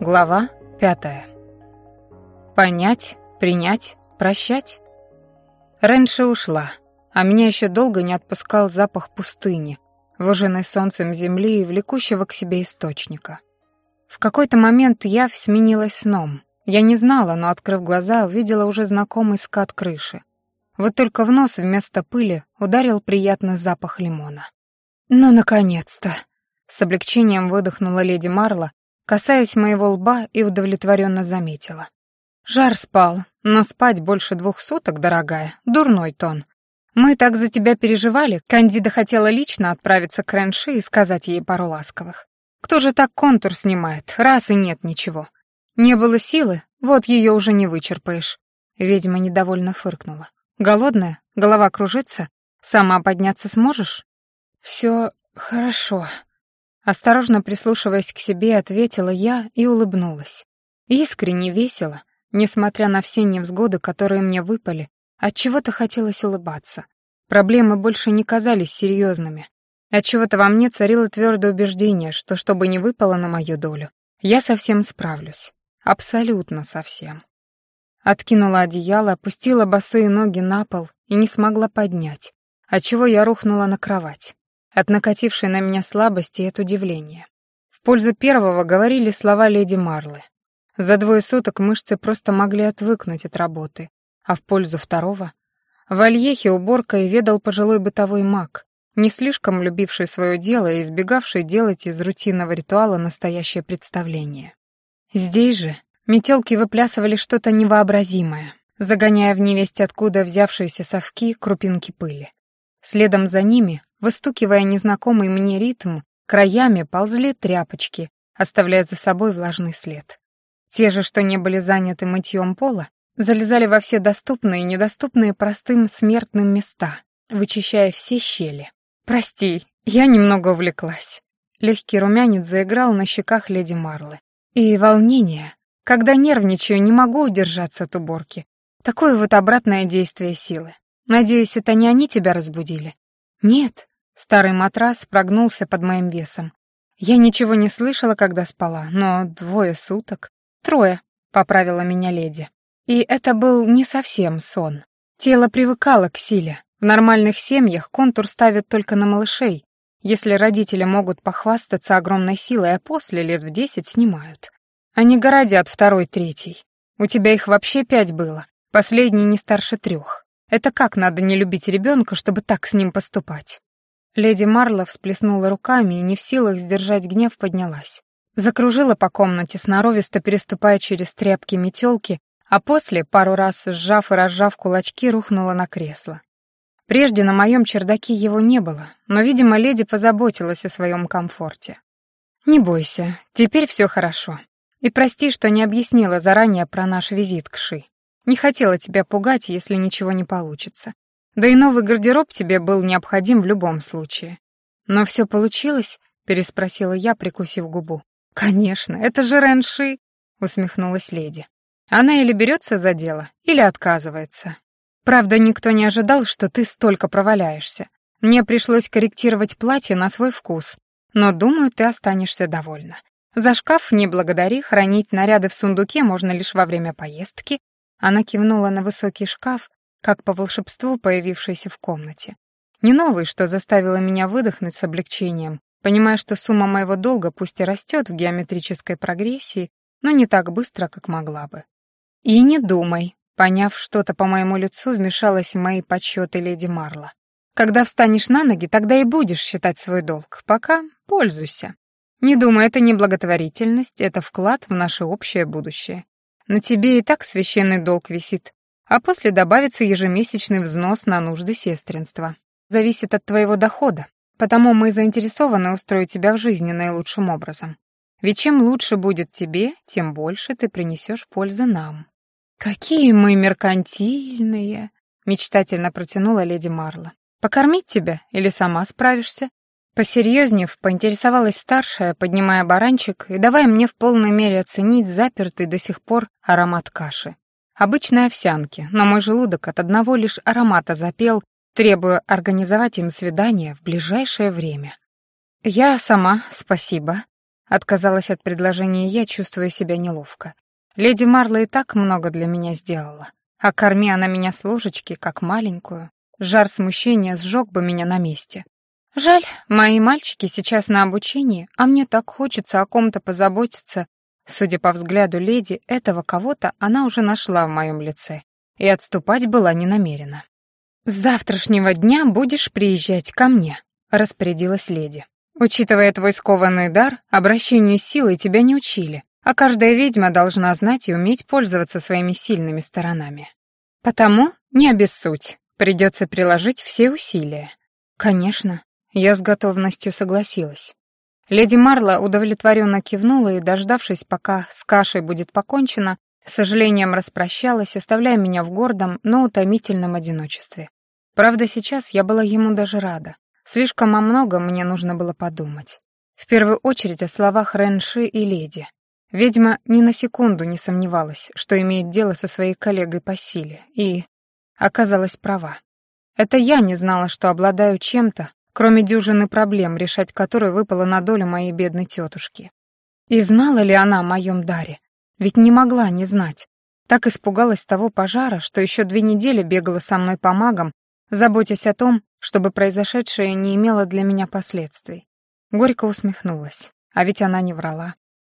Глава пятая. Понять, принять, прощать? Раньше ушла, а меня еще долго не отпускал запах пустыни, выжженной солнцем земли и влекущего к себе источника. В какой-то момент я сменилась сном. Я не знала, но, открыв глаза, увидела уже знакомый скат крыши. Вот только в нос вместо пыли ударил приятный запах лимона. «Ну, наконец-то!» С облегчением выдохнула леди Марла, касаясь моего лба и удовлетворенно заметила. «Жар спал, но спать больше двух суток, дорогая, дурной тон. Мы так за тебя переживали, Кандида хотела лично отправиться к Ренши и сказать ей пару ласковых. Кто же так контур снимает, раз и нет ничего? Не было силы, вот ее уже не вычерпаешь». Ведьма недовольно фыркнула. «Голодная? Голова кружится? Сама подняться сможешь?» «Все хорошо», Осторожно прислушиваясь к себе, ответила я и улыбнулась. Искренне весело, несмотря на все невзгоды, которые мне выпали, от чего то хотелось улыбаться. Проблемы больше не казались серьезными. От чего то во мне царило твердое убеждение, что что бы ни выпало на мою долю, я совсем справлюсь. Абсолютно совсем. Откинула одеяло, опустила босые ноги на пол и не смогла поднять, отчего я рухнула на кровать от накатившей на меня слабости и от удивления. В пользу первого говорили слова леди Марлы. За двое суток мышцы просто могли отвыкнуть от работы, а в пользу второго в Альехе уборкой ведал пожилой бытовой маг, не слишком любивший свое дело и избегавший делать из рутинного ритуала настоящее представление. Здесь же метелки выплясывали что-то невообразимое, загоняя в невесть откуда взявшиеся совки крупинки пыли. Следом за ними Выстукивая незнакомый мне ритм, краями ползли тряпочки, оставляя за собой влажный след. Те же, что не были заняты мытьем пола, залезали во все доступные и недоступные простым смертным места, вычищая все щели. «Прости, я немного увлеклась». Легкий румянец заиграл на щеках леди Марлы. И волнение. Когда нервничаю, не могу удержаться от уборки. Такое вот обратное действие силы. Надеюсь, это не они тебя разбудили? Нет, Старый матрас прогнулся под моим весом. Я ничего не слышала, когда спала, но двое суток... Трое, — поправила меня леди. И это был не совсем сон. Тело привыкало к силе. В нормальных семьях контур ставят только на малышей, если родители могут похвастаться огромной силой, а после лет в десять снимают. Они городят второй-третий. У тебя их вообще пять было, последний не старше трех. Это как надо не любить ребенка, чтобы так с ним поступать? Леди Марла всплеснула руками и, не в силах сдержать гнев, поднялась. Закружила по комнате, сноровисто переступая через тряпки метелки, а после, пару раз сжав и разжав кулачки, рухнула на кресло. Прежде на моем чердаке его не было, но, видимо, леди позаботилась о своем комфорте. «Не бойся, теперь все хорошо. И прости, что не объяснила заранее про наш визит к Ши. Не хотела тебя пугать, если ничего не получится. Да и новый гардероб тебе был необходим в любом случае. Но все получилось? переспросила я, прикусив губу. Конечно, это же Ренши, усмехнулась леди. Она или берется за дело, или отказывается. Правда, никто не ожидал, что ты столько проваляешься. Мне пришлось корректировать платье на свой вкус, но, думаю, ты останешься довольна. За шкаф не благодари, хранить наряды в сундуке можно лишь во время поездки. Она кивнула на высокий шкаф, как по волшебству появившийся в комнате. Не новый, что заставило меня выдохнуть с облегчением, понимая, что сумма моего долга пусть и растет в геометрической прогрессии, но не так быстро, как могла бы. И не думай, поняв что-то по моему лицу, вмешалась в мои подсчеты леди Марла. Когда встанешь на ноги, тогда и будешь считать свой долг. Пока пользуйся. Не думай, это не благотворительность, это вклад в наше общее будущее. На тебе и так священный долг висит, а после добавится ежемесячный взнос на нужды сестринства. Зависит от твоего дохода, потому мы заинтересованы устроить тебя в жизни наилучшим образом. Ведь чем лучше будет тебе, тем больше ты принесешь пользы нам». «Какие мы меркантильные!» — мечтательно протянула леди Марла. «Покормить тебя или сама справишься?» Посерьезнев, поинтересовалась старшая, поднимая баранчик и давая мне в полной мере оценить запертый до сих пор аромат каши. Обычной овсянки, но мой желудок от одного лишь аромата запел, требуя организовать им свидание в ближайшее время. «Я сама, спасибо», — Отказалась от предложения я, чувствуя себя неловко. Леди Марла и так много для меня сделала. А корми она меня с ложечки, как маленькую. Жар смущения сжег бы меня на месте. Жаль, мои мальчики сейчас на обучении, а мне так хочется о ком-то позаботиться. Судя по взгляду леди, этого кого-то она уже нашла в моем лице, и отступать была не намерена. «С завтрашнего дня будешь приезжать ко мне», — распорядилась леди. Учитывая твой скованный дар, обращению силой тебя не учили, а каждая ведьма должна знать и уметь пользоваться своими сильными сторонами. Потому не обессудь, придется приложить все усилия. Конечно, я с готовностью согласилась. Леди Марла удовлетворенно кивнула и, дождавшись, пока с кашей будет покончено, с сожалением распрощалась, оставляя меня в гордом, но утомительном одиночестве. Правда, сейчас я была ему даже рада. Слишком о многом мне нужно было подумать. В первую очередь о словах Ренши и леди. Ведьма ни на секунду не сомневалась, что имеет дело со своей коллегой по силе, и оказалась права. Это я не знала, что обладаю чем-то, кроме дюжины проблем, решать которые выпало на долю моей бедной тетушки. И знала ли она о моем даре? Ведь не могла не знать. Так испугалась того пожара, что еще две недели бегала со мной по магам, заботясь о том, чтобы произошедшее не имело для меня последствий. Горько усмехнулась, а ведь она не врала.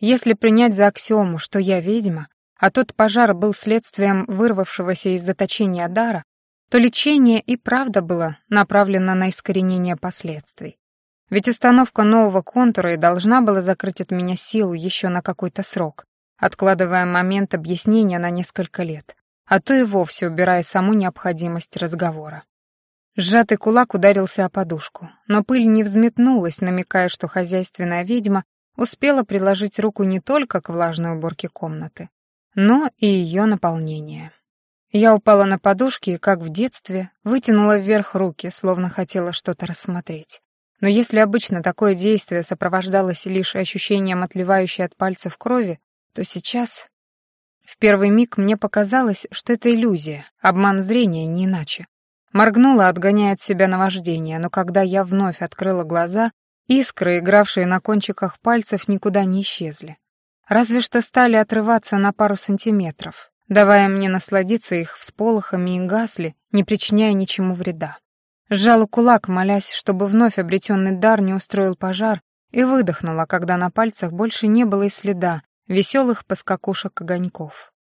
Если принять за аксиому, что я ведьма, а тот пожар был следствием вырвавшегося из заточения дара, то лечение и правда было направлено на искоренение последствий. Ведь установка нового контура и должна была закрыть от меня силу еще на какой-то срок, откладывая момент объяснения на несколько лет, а то и вовсе убирая саму необходимость разговора. Сжатый кулак ударился о подушку, но пыль не взметнулась, намекая, что хозяйственная ведьма успела приложить руку не только к влажной уборке комнаты, но и ее наполнение. Я упала на подушки и, как в детстве, вытянула вверх руки, словно хотела что-то рассмотреть. Но если обычно такое действие сопровождалось лишь ощущением отливающей от пальцев крови, то сейчас... В первый миг мне показалось, что это иллюзия, обман зрения, не иначе. Моргнула, отгоняя от себя наваждение, но когда я вновь открыла глаза, искры, игравшие на кончиках пальцев, никуда не исчезли. Разве что стали отрываться на пару сантиметров, давая мне насладиться их всполохами и гасли, не причиняя ничему вреда. Сжала кулак, молясь, чтобы вновь обретенный дар не устроил пожар, и выдохнула, когда на пальцах больше не было и следа веселых поскакушек огоньков.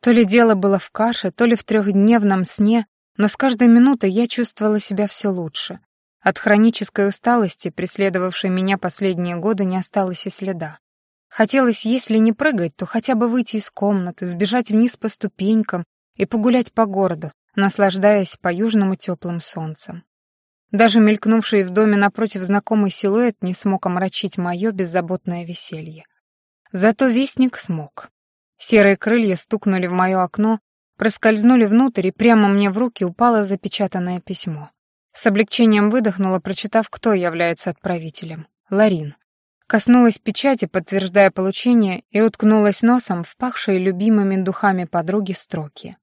То ли дело было в каше, то ли в трехдневном сне, но с каждой минутой я чувствовала себя все лучше. От хронической усталости, преследовавшей меня последние годы, не осталось и следа. Хотелось, если не прыгать, то хотя бы выйти из комнаты, сбежать вниз по ступенькам и погулять по городу, наслаждаясь по-южному теплым солнцем. Даже мелькнувший в доме напротив знакомый силуэт не смог омрачить мое беззаботное веселье. Зато вестник смог. Серые крылья стукнули в мое окно, проскользнули внутрь, и прямо мне в руки упало запечатанное письмо. С облегчением выдохнула, прочитав, кто является отправителем. Ларин. Коснулась печати, подтверждая получение, и уткнулась носом в пахшие любимыми духами подруги строки.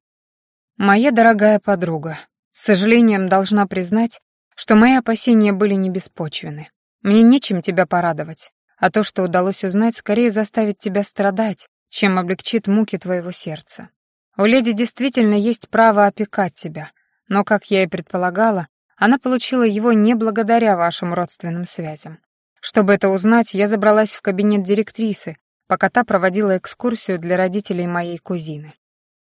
«Моя дорогая подруга, с сожалением должна признать, что мои опасения были не беспочвены. Мне нечем тебя порадовать, а то, что удалось узнать, скорее заставит тебя страдать, чем облегчит муки твоего сердца. У леди действительно есть право опекать тебя, но, как я и предполагала, она получила его не благодаря вашим родственным связям. Чтобы это узнать, я забралась в кабинет директрисы, пока та проводила экскурсию для родителей моей кузины.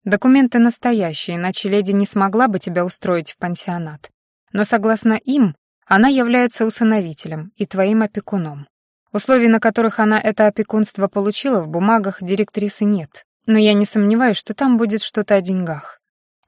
Документы настоящие, иначе леди не смогла бы тебя устроить в пансионат. Но согласно им, она является усыновителем и твоим опекуном. Условий, на которых она это опекунство получила, в бумагах директрисы нет, но я не сомневаюсь, что там будет что-то о деньгах.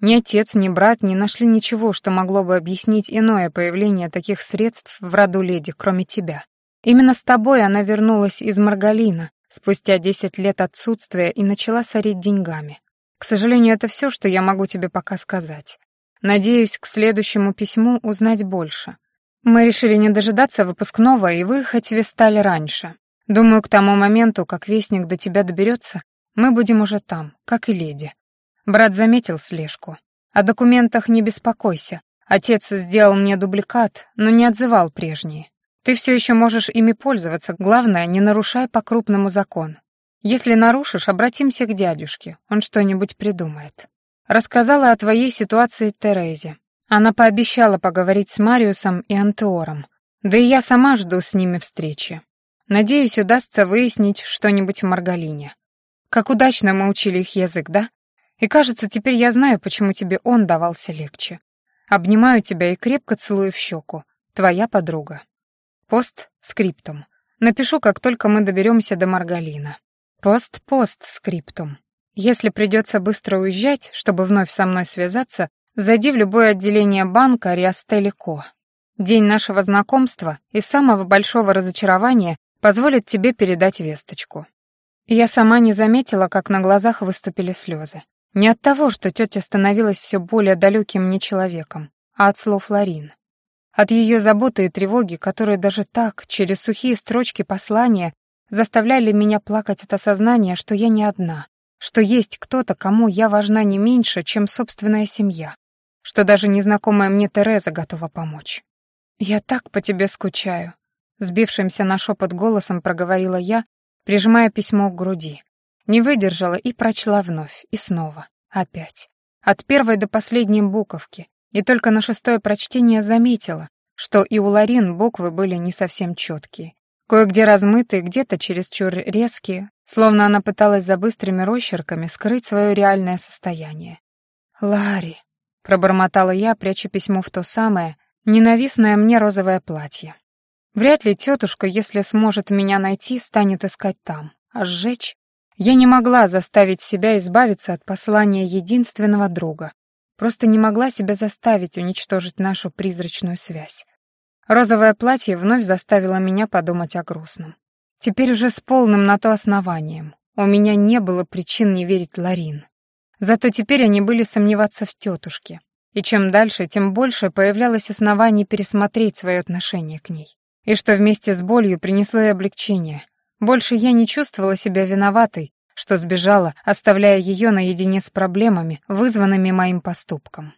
Ни отец, ни брат не нашли ничего, что могло бы объяснить иное появление таких средств в роду леди, кроме тебя. Именно с тобой она вернулась из Маргалина спустя десять лет отсутствия и начала сорить деньгами. К сожалению, это все, что я могу тебе пока сказать. Надеюсь, к следующему письму узнать больше. Мы решили не дожидаться выпускного и выехать в Весталь раньше. Думаю, к тому моменту, как вестник до тебя доберется, мы будем уже там, как и леди. Брат заметил слежку. О документах не беспокойся. Отец сделал мне дубликат, но не отзывал прежние. Ты все еще можешь ими пользоваться, главное, не нарушай по-крупному закон. Если нарушишь, обратимся к дядюшке, он что-нибудь придумает. Рассказала о твоей ситуации Терезе. Она пообещала поговорить с Мариусом и Антеором. Да и я сама жду с ними встречи. Надеюсь, удастся выяснить что-нибудь в Маргалине. Как удачно мы учили их язык, да? И кажется, теперь я знаю, почему тебе он давался легче. Обнимаю тебя и крепко целую в щеку. Твоя подруга. Пост скриптум. Напишу, как только мы доберемся до Маргалина. Пост-пост скриптум. Если придется быстро уезжать, чтобы вновь со мной связаться, зайди в любое отделение банка Риастелико. День нашего знакомства и самого большого разочарования позволит тебе передать весточку. Я сама не заметила, как на глазах выступили слезы. Не от того, что тетя становилась все более далеким мне человеком, а от слов Ларин. От ее заботы и тревоги, которые даже так, через сухие строчки послания, заставляли меня плакать от осознания, что я не одна, что есть кто-то, кому я важна не меньше, чем собственная семья, что даже незнакомая мне Тереза готова помочь. «Я так по тебе скучаю», — сбившимся на шепот голосом проговорила я, прижимая письмо к груди. Не выдержала и прочла вновь, и снова, опять. От первой до последней буковки, и только на шестое прочтение заметила, что и у Ларин буквы были не совсем четкие. Кое-где размытые, где-то чересчур резкие, словно она пыталась за быстрыми росчерками скрыть свое реальное состояние. «Ларри», — пробормотала я, пряча письмо в то самое, ненавистное мне розовое платье. Вряд ли тетушка, если сможет меня найти, станет искать там, а сжечь я не могла заставить себя избавиться от послания единственного друга. Просто не могла себя заставить уничтожить нашу призрачную связь. Розовое платье вновь заставило меня подумать о грустном. Теперь уже с полным на то основанием. У меня не было причин не верить Ларин. Зато теперь они были сомневаться в тетушке. И чем дальше, тем больше появлялось оснований пересмотреть свое отношение к ней. И что вместе с болью принесло и облегчение, больше я не чувствовала себя виноватой, что сбежала, оставляя ее наедине с проблемами, вызванными моим поступком.